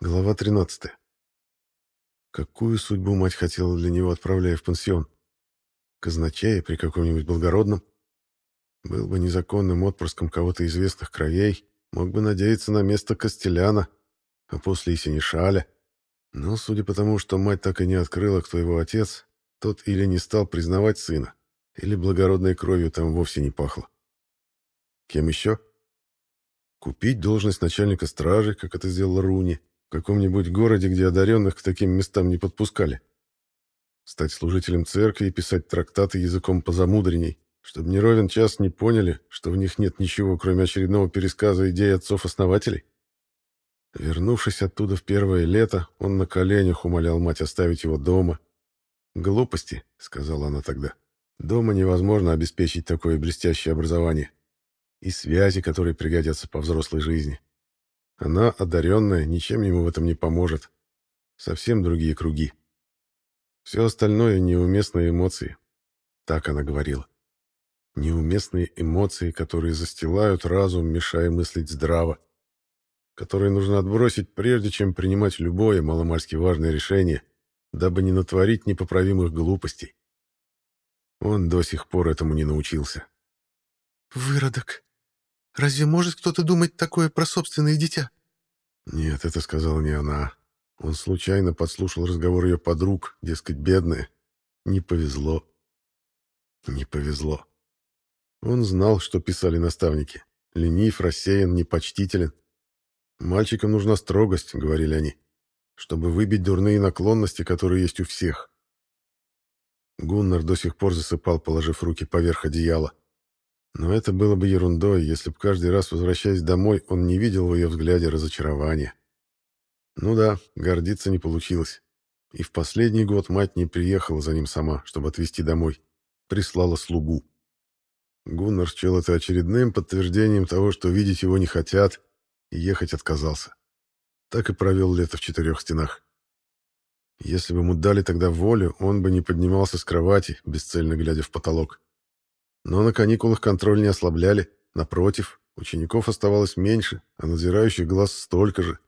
Глава 13. Какую судьбу мать хотела для него, отправляя в пансион? Казначея при каком-нибудь благородном? Был бы незаконным отпрыском кого-то известных кровей, мог бы надеяться на место Костеляна, а после и Синишаля. Но, судя по тому, что мать так и не открыла, кто его отец, тот или не стал признавать сына, или благородной кровью там вовсе не пахло. Кем еще? Купить должность начальника стражи, как это сделал Руни, каком-нибудь городе, где одаренных к таким местам не подпускали. Стать служителем церкви и писать трактаты языком позамудренней, чтобы не ровен час не поняли, что в них нет ничего, кроме очередного пересказа идей отцов-основателей. Вернувшись оттуда в первое лето, он на коленях умолял мать оставить его дома. «Глупости», — сказала она тогда. «Дома невозможно обеспечить такое блестящее образование и связи, которые пригодятся по взрослой жизни. Она, одаренная, ничем ему в этом не поможет. Совсем другие круги. Все остальное — неуместные эмоции. Так она говорила. Неуместные эмоции, которые застилают разум, мешая мыслить здраво. Которые нужно отбросить, прежде чем принимать любое маломальски важное решение, дабы не натворить непоправимых глупостей. Он до сих пор этому не научился. «Выродок!» Разве может кто-то думать такое про собственное дитя? Нет, это сказала не она. Он случайно подслушал разговор ее подруг, дескать, бедная. Не повезло. Не повезло. Он знал, что писали наставники. Ленив, рассеян, непочтителен. Мальчикам нужна строгость, говорили они, чтобы выбить дурные наклонности, которые есть у всех. Гуннар до сих пор засыпал, положив руки поверх одеяла. Но это было бы ерундой, если бы каждый раз, возвращаясь домой, он не видел в ее взгляде разочарования. Ну да, гордиться не получилось. И в последний год мать не приехала за ним сама, чтобы отвезти домой. Прислала слугу. Гуннар счел это очередным подтверждением того, что видеть его не хотят, и ехать отказался. Так и провел лето в четырех стенах. Если бы ему дали тогда волю, он бы не поднимался с кровати, бесцельно глядя в потолок. Но на каникулах контроль не ослабляли. Напротив, учеников оставалось меньше, а надзирающих глаз столько же.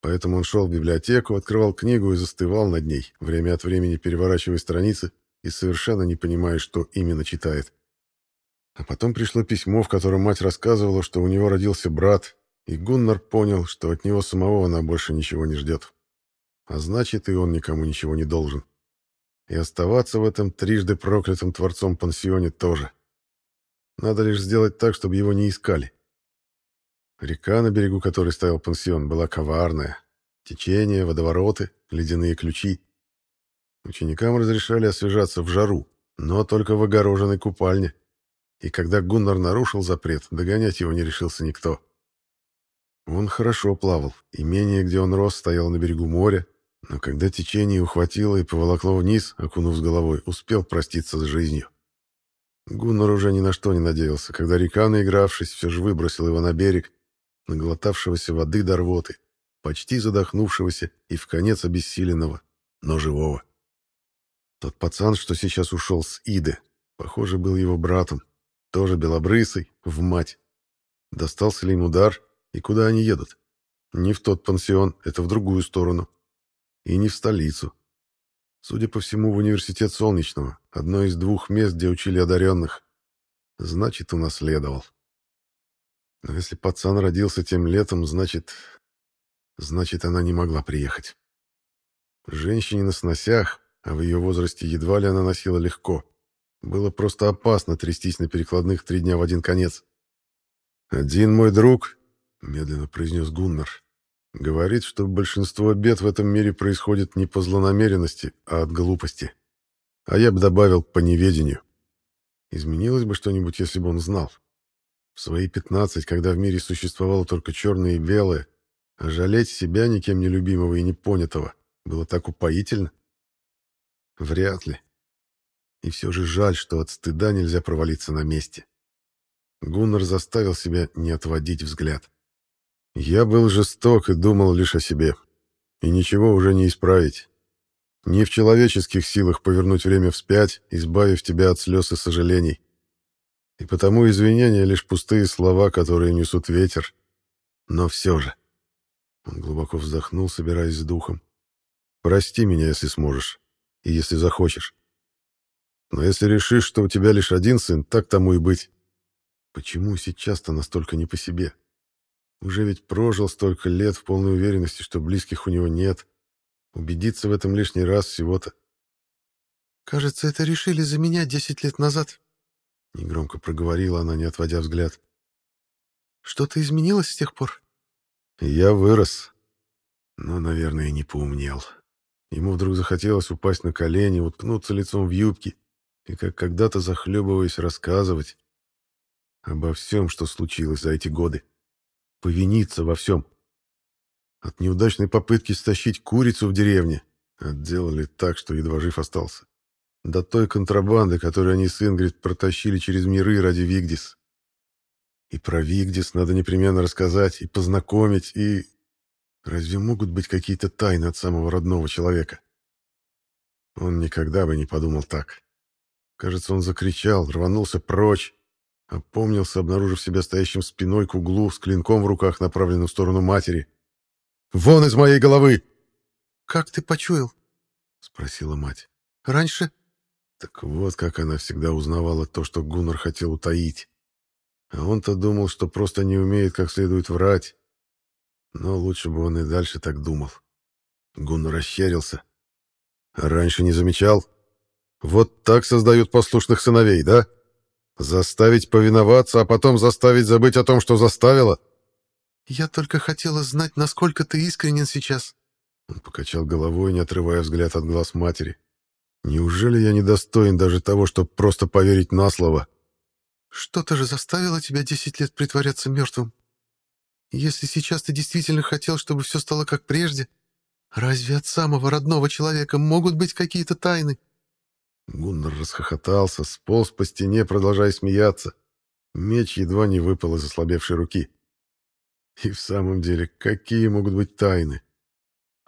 Поэтому он шел в библиотеку, открывал книгу и застывал над ней, время от времени переворачивая страницы и совершенно не понимая, что именно читает. А потом пришло письмо, в котором мать рассказывала, что у него родился брат, и Гуннар понял, что от него самого она больше ничего не ждет. А значит, и он никому ничего не должен. И оставаться в этом трижды проклятым творцом пансионе тоже. Надо лишь сделать так, чтобы его не искали. Река, на берегу которой стоял пансион, была коварная. Течение, водовороты, ледяные ключи. Ученикам разрешали освежаться в жару, но только в огороженной купальне. И когда Гуннар нарушил запрет, догонять его не решился никто. Он хорошо плавал. Имение, где он рос, стояло на берегу моря, но когда течение ухватило и поволокло вниз, окунув с головой, успел проститься с жизнью. Гуннар уже ни на что не надеялся, когда река, наигравшись, все же выбросил его на берег, наглотавшегося воды до рвоты, почти задохнувшегося и в конец обессиленного, но живого. Тот пацан, что сейчас ушел с Иды, похоже, был его братом, тоже белобрысый, в мать. Достался ли им удар, и куда они едут? Не в тот пансион, это в другую сторону. И не в столицу. Судя по всему, в университет Солнечного, одно из двух мест, где учили одаренных. Значит, унаследовал. Но если пацан родился тем летом, значит... Значит, она не могла приехать. Женщине на сносях, а в ее возрасте едва ли она носила легко. Было просто опасно трястись на перекладных три дня в один конец. «Один мой друг», — медленно произнес Гуннар, Говорит, что большинство бед в этом мире происходит не по злонамеренности, а от глупости. А я бы добавил по неведению. Изменилось бы что-нибудь, если бы он знал. В свои пятнадцать, когда в мире существовало только черное и белое, а жалеть себя никем не любимого и непонятого было так упоительно? Вряд ли. И все же жаль, что от стыда нельзя провалиться на месте. Гуннар заставил себя не отводить взгляд. Я был жесток и думал лишь о себе. И ничего уже не исправить. Не в человеческих силах повернуть время вспять, избавив тебя от слез и сожалений. И потому извинения — лишь пустые слова, которые несут ветер. Но все же. Он глубоко вздохнул, собираясь с духом. «Прости меня, если сможешь, и если захочешь. Но если решишь, что у тебя лишь один сын, так тому и быть. Почему сейчас-то настолько не по себе? Уже ведь прожил столько лет в полной уверенности, что близких у него нет. Убедиться в этом лишний раз всего-то. «Кажется, это решили за меня десять лет назад», — негромко проговорила она, не отводя взгляд. «Что-то изменилось с тех пор?» «Я вырос, но, наверное, не поумнел». Ему вдруг захотелось упасть на колени, уткнуться лицом в юбки и, как когда-то захлебываясь, рассказывать обо всем, что случилось за эти годы. Повиниться во всем. От неудачной попытки стащить курицу в деревне отделали так, что едва жив остался. До той контрабанды, которую они с Ингрид протащили через миры ради Вигдис. И про Вигдис надо непременно рассказать, и познакомить, и... Разве могут быть какие-то тайны от самого родного человека? Он никогда бы не подумал так. Кажется, он закричал, рванулся прочь, опомнился, обнаружив себя стоящим спиной к углу с клинком в руках, направленным в сторону матери. «Вон из моей головы!» «Как ты почуял?» — спросила мать. «Раньше?» Так вот, как она всегда узнавала то, что Гуннар хотел утаить. А он-то думал, что просто не умеет как следует врать. Но лучше бы он и дальше так думал. Гуннар расщерился. Раньше не замечал? Вот так создают послушных сыновей, да? Заставить повиноваться, а потом заставить забыть о том, что заставила? Я только хотела знать, насколько ты искренен сейчас. Он покачал головой, не отрывая взгляд от глаз матери. Неужели я недостоин даже того, чтобы просто поверить на слово? Что-то же заставило тебя десять лет притворяться мертвым. Если сейчас ты действительно хотел, чтобы все стало как прежде, разве от самого родного человека могут быть какие-то тайны? Гуннар расхохотался, сполз по стене, продолжая смеяться. Меч едва не выпал из ослабевшей руки. И в самом деле, какие могут быть тайны?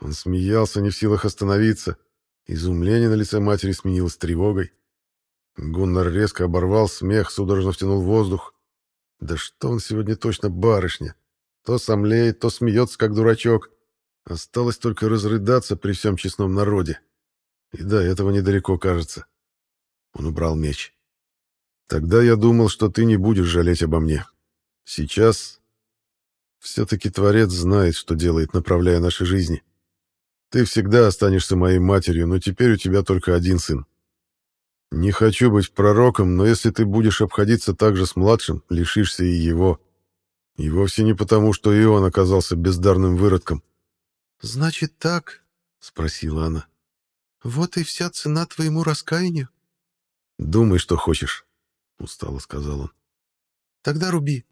Он смеялся, не в силах остановиться. Изумление на лице матери сменилось тревогой. Гуннар резко оборвал смех, судорожно втянул воздух. Да что он сегодня точно барышня? То сомлеет, то смеется, как дурачок. Осталось только разрыдаться при всем честном народе. И до этого недалеко, кажется. Он убрал меч. Тогда я думал, что ты не будешь жалеть обо мне. Сейчас все-таки Творец знает, что делает, направляя наши жизни. Ты всегда останешься моей матерью, но теперь у тебя только один сын. Не хочу быть пророком, но если ты будешь обходиться так же с младшим, лишишься и его. И вовсе не потому, что и он оказался бездарным выродком. «Значит так?» — спросила она. «Вот и вся цена твоему раскаянию?» «Думай, что хочешь», — устало сказал он. «Тогда руби.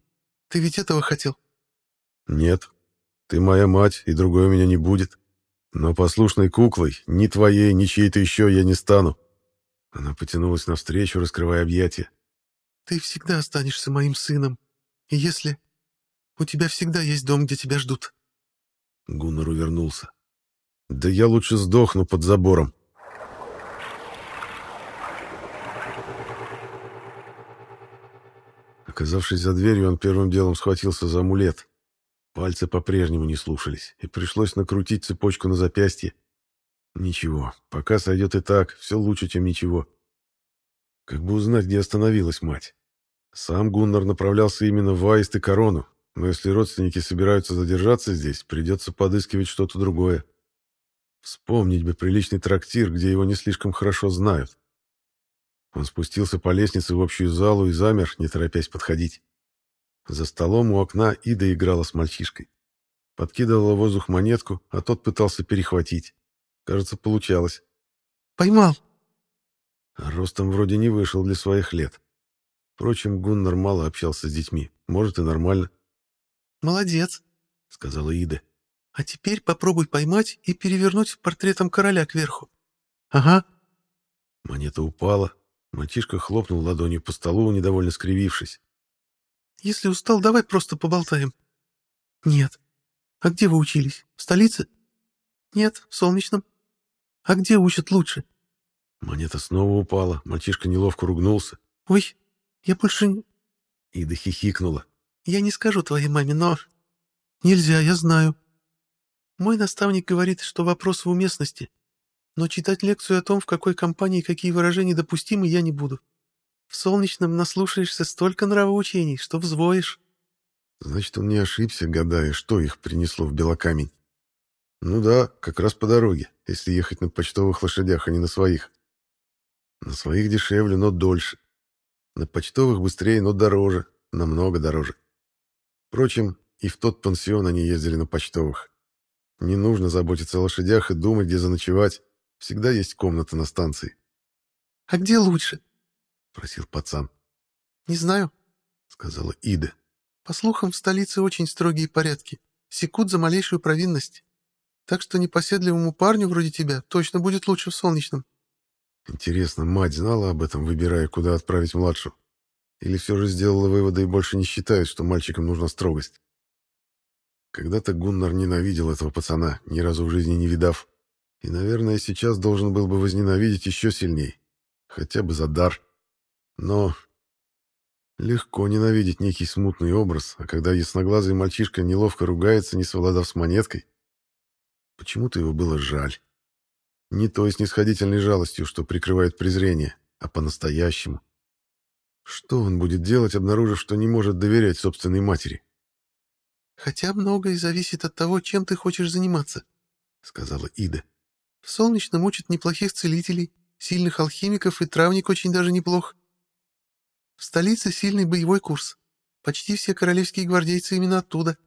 Ты ведь этого хотел?» «Нет. Ты моя мать, и другой у меня не будет. Но послушной куклой, ни твоей, ни чьей-то еще я не стану». Она потянулась навстречу, раскрывая объятия. «Ты всегда останешься моим сыном. И если... У тебя всегда есть дом, где тебя ждут». Гуннар увернулся. «Да я лучше сдохну под забором». Оказавшись за дверью, он первым делом схватился за амулет. Пальцы по-прежнему не слушались, и пришлось накрутить цепочку на запястье. Ничего, пока сойдет и так, все лучше, чем ничего. Как бы узнать, где остановилась мать. Сам Гуннар направлялся именно в Аист и Корону, но если родственники собираются задержаться здесь, придется подыскивать что-то другое. Вспомнить бы приличный трактир, где его не слишком хорошо знают. Он спустился по лестнице в общую залу и замер, не торопясь подходить. За столом у окна Ида играла с мальчишкой. Подкидывала в воздух монетку, а тот пытался перехватить. Кажется, получалось. «Поймал!» ростом вроде не вышел для своих лет. Впрочем, Гуннар мало общался с детьми. Может, и нормально. «Молодец», — сказала Ида. «А теперь попробуй поймать и перевернуть портретом короля кверху». «Ага». Монета упала. Мальчишка хлопнул ладонью по столу, недовольно скривившись. Если устал, давай просто поболтаем. Нет. А где вы учились? В столице? Нет, в Солнечном. А где учат лучше? Монета снова упала. Мальчишка неловко ругнулся. Ой, я больше... Ида хихикнула. Я не скажу твоей маме, но... Нельзя, я знаю. Мой наставник говорит, что вопрос в уместности. Но читать лекцию о том, в какой компании какие выражения допустимы, я не буду. В солнечном наслушаешься столько нравоучений, что взвоишь. Значит, он не ошибся, гадая, что их принесло в Белокамень. Ну да, как раз по дороге, если ехать на почтовых лошадях, а не на своих. На своих дешевле, но дольше. На почтовых быстрее, но дороже, намного дороже. Впрочем, и в тот пансион они ездили на почтовых. Не нужно заботиться о лошадях и думать, где заночевать. Всегда есть комната на станции. — А где лучше? — просил пацан. — Не знаю, — сказала Ида. — По слухам, в столице очень строгие порядки. Секут за малейшую провинность. Так что непоседливому парню вроде тебя точно будет лучше в солнечном. Интересно, мать знала об этом, выбирая, куда отправить младшую? Или все же сделала выводы и больше не считает, что мальчикам нужна строгость? Когда-то Гуннар ненавидел этого пацана, ни разу в жизни не видав. И, наверное, сейчас должен был бы возненавидеть еще сильней. Хотя бы за дар. Но легко ненавидеть некий смутный образ, а когда ясноглазый мальчишка неловко ругается, не совладав с монеткой, почему-то его было жаль. Не той снисходительной жалостью, что прикрывает презрение, а по-настоящему. Что он будет делать, обнаружив, что не может доверять собственной матери? «Хотя многое зависит от того, чем ты хочешь заниматься», — сказала Ида. «В Солнечном учат неплохих целителей, сильных алхимиков, и травник очень даже неплох. В столице сильный боевой курс. Почти все королевские гвардейцы именно оттуда.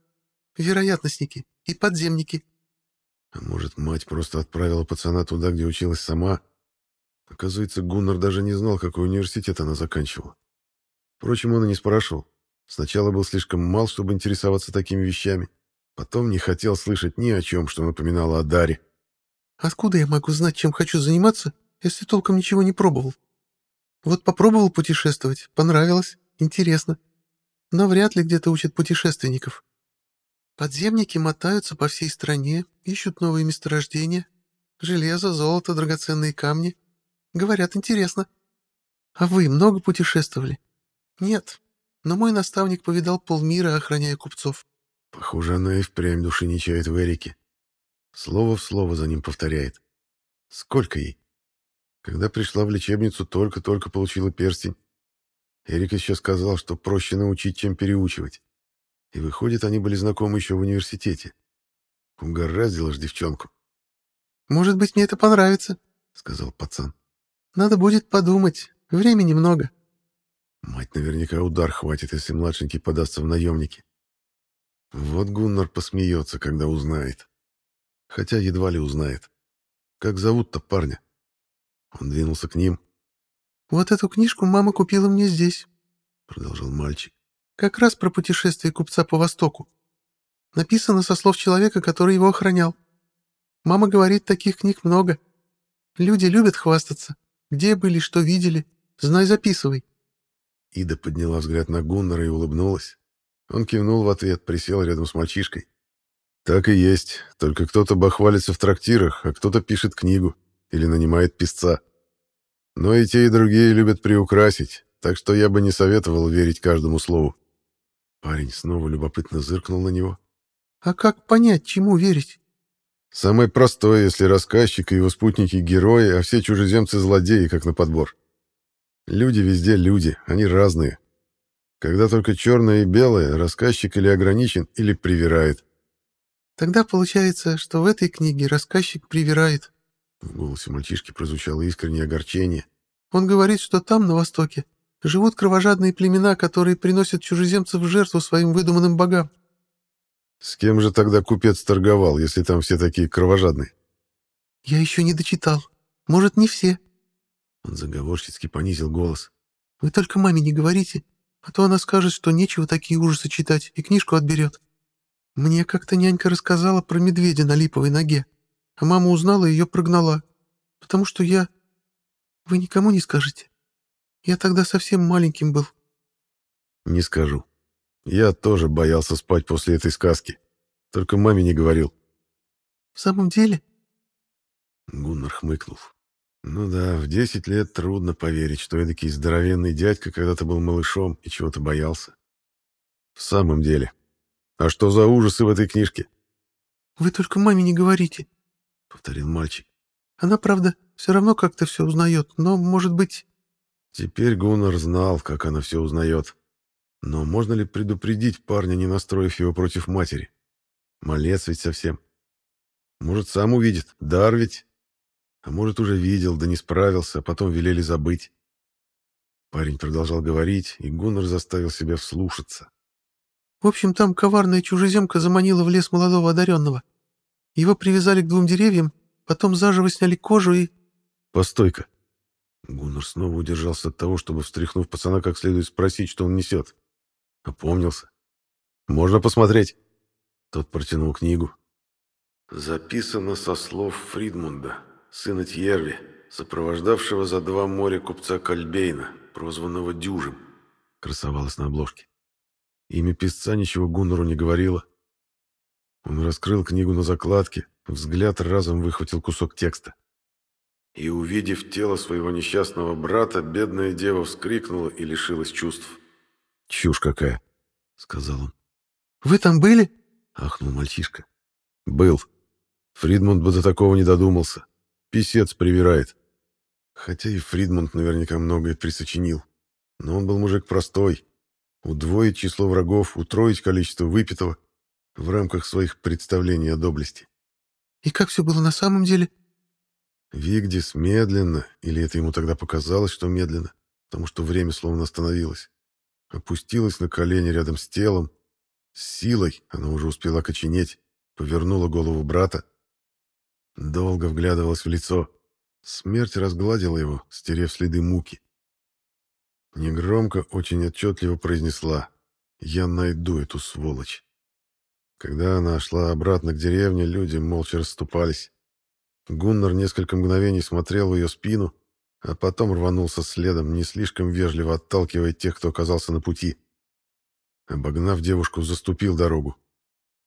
Вероятностники и подземники». А может, мать просто отправила пацана туда, где училась сама? Оказывается, Гуннар даже не знал, какой университет она заканчивала. Впрочем, он и не спрашивал. Сначала был слишком мал, чтобы интересоваться такими вещами. Потом не хотел слышать ни о чем, что напоминало о Даре. «Откуда я могу знать, чем хочу заниматься, если толком ничего не пробовал? Вот попробовал путешествовать, понравилось, интересно. Но вряд ли где-то учат путешественников. Подземники мотаются по всей стране, ищут новые месторождения. Железо, золото, драгоценные камни. Говорят, интересно. А вы много путешествовали? Нет, но мой наставник повидал полмира, охраняя купцов. Похоже, она и впрямь души не чает в Эрике. Слово в слово за ним повторяет. Сколько ей? Когда пришла в лечебницу, только-только получила перстень. Эрик еще сказал, что проще научить, чем переучивать. И выходит, они были знакомы еще в университете. Угораздило ж девчонку. «Может быть, мне это понравится», — сказал пацан. «Надо будет подумать. Времени много». Мать наверняка удар хватит, если младшенький подастся в наемники. Вот Гуннар посмеется, когда узнает. Хотя едва ли узнает. Как зовут-то парня? Он двинулся к ним. «Вот эту книжку мама купила мне здесь», — продолжал мальчик. «Как раз про путешествие купца по Востоку. Написано со слов человека, который его охранял. Мама говорит, таких книг много. Люди любят хвастаться. Где были, что видели. Знай, записывай. Ида подняла взгляд на Гуннера и улыбнулась. Он кивнул в ответ, присел рядом с мальчишкой. «Так и есть, только кто-то бахвалится в трактирах, а кто-то пишет книгу или нанимает писца. Но и те, и другие любят приукрасить, так что я бы не советовал верить каждому слову». Парень снова любопытно зыркнул на него. «А как понять, чему верить?» «Самое простое, если рассказчик и его спутники — герои, а все чужеземцы — злодеи, как на подбор. Люди везде люди, они разные. Когда только черное и белое, рассказчик или ограничен, или привирает. Тогда получается, что в этой книге рассказчик привирает. В голосе мальчишки прозвучало искреннее огорчение. Он говорит, что там, на Востоке, живут кровожадные племена, которые приносят чужеземцев в жертву своим выдуманным богам. С кем же тогда купец торговал, если там все такие кровожадные? Я еще не дочитал. Может, не все. Он заговорщицки понизил голос. «Вы только маме не говорите, а то она скажет, что нечего такие ужасы читать, и книжку отберет. Мне как-то нянька рассказала про медведя на липовой ноге, а мама узнала и ее прогнала, потому что я... Вы никому не скажете? Я тогда совсем маленьким был». «Не скажу. Я тоже боялся спать после этой сказки. Только маме не говорил». «В самом деле?» Гуннар хмыкнул. Ну да, в 10 лет трудно поверить, что эдакий здоровенный дядька когда-то был малышом и чего-то боялся. В самом деле. А что за ужасы в этой книжке? «Вы только маме не говорите», — повторил мальчик. «Она, правда, все равно как-то все узнает, но, может быть...» Теперь Гуннар знал, как она все узнает. Но можно ли предупредить парня, не настроив его против матери? Малец ведь совсем. Может, сам увидит, дар ведь. А может, уже видел, да не справился, а потом велели забыть. Парень продолжал говорить, и Гуннар заставил себя вслушаться. В общем, там коварная чужеземка заманила в лес молодого одаренного. Его привязали к двум деревьям, потом заживо сняли кожу и... Постой-ка. Гуннар снова удержался от того, чтобы, встряхнув пацана, как следует спросить, что он несет. Опомнился. «Можно посмотреть?» Тот протянул книгу. Записано со слов Фридмунда, сына Тьерви, сопровождавшего за два моря купца Кальбейна, прозванного Дюжем, красовалось на обложке. Имя писца ничего Гуннору не говорило. Он раскрыл книгу на закладке, взгляд разом выхватил кусок текста. И, увидев тело своего несчастного брата, бедная дева вскрикнула и лишилась чувств. «Чушь какая!» — сказал он. «Вы там были?» — ахнул мальчишка. «Был. Фридмунд бы до такого не додумался. Писец привирает. Хотя и Фридмунд наверняка многое присочинил. Но он был мужик простой, удвоить число врагов, утроить количество выпитого в рамках своих представлений о доблести. «И как все было на самом деле?» Вигдис медленно, или это ему тогда показалось, что медленно, потому что время словно остановилось, опустилась на колени рядом с телом, с силой, она уже успела коченеть, повернула голову брата, долго вглядывалась в лицо. Смерть разгладила его, стерев следы муки. Негромко, очень отчетливо произнесла «Я найду эту сволочь». Когда она шла обратно к деревне, люди молча расступались. Гуннар несколько мгновений смотрел в ее спину, а потом рванулся следом, не слишком вежливо отталкивая тех, кто оказался на пути. Обогнав девушку, заступил дорогу.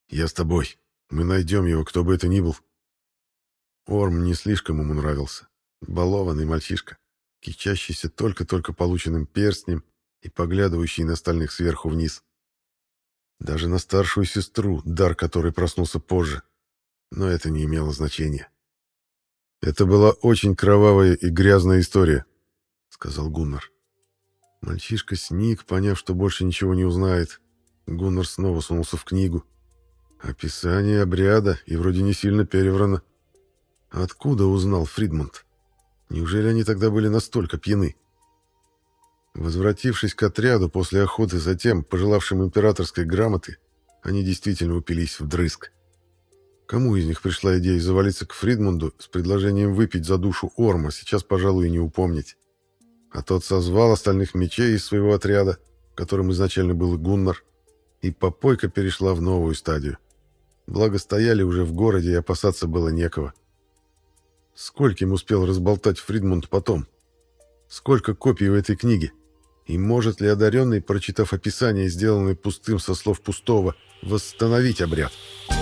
«Я с тобой. Мы найдем его, кто бы это ни был». Орм не слишком ему нравился. Балованный мальчишка кичащийся только-только полученным перстнем и поглядывающий на остальных сверху вниз. Даже на старшую сестру, дар которой проснулся позже. Но это не имело значения. «Это была очень кровавая и грязная история», — сказал Гуннар. Мальчишка сник, поняв, что больше ничего не узнает. Гуннар снова сунулся в книгу. Описание обряда и вроде не сильно переврано. Откуда узнал Фридмонт? Неужели они тогда были настолько пьяны? Возвратившись к отряду после охоты за тем, пожелавшим императорской грамоты, они действительно упились вдрызг. Кому из них пришла идея завалиться к Фридмунду с предложением выпить за душу Орма, сейчас, пожалуй, и не упомнить. А тот созвал остальных мечей из своего отряда, которым изначально был Гуннар, и попойка перешла в новую стадию. Благо стояли уже в городе, и опасаться было некого. Скольким успел разболтать Фридмунд потом? Сколько копий в этой книге? И может ли одаренный, прочитав описание, сделанное пустым со слов пустого, восстановить обряд? «Обряд»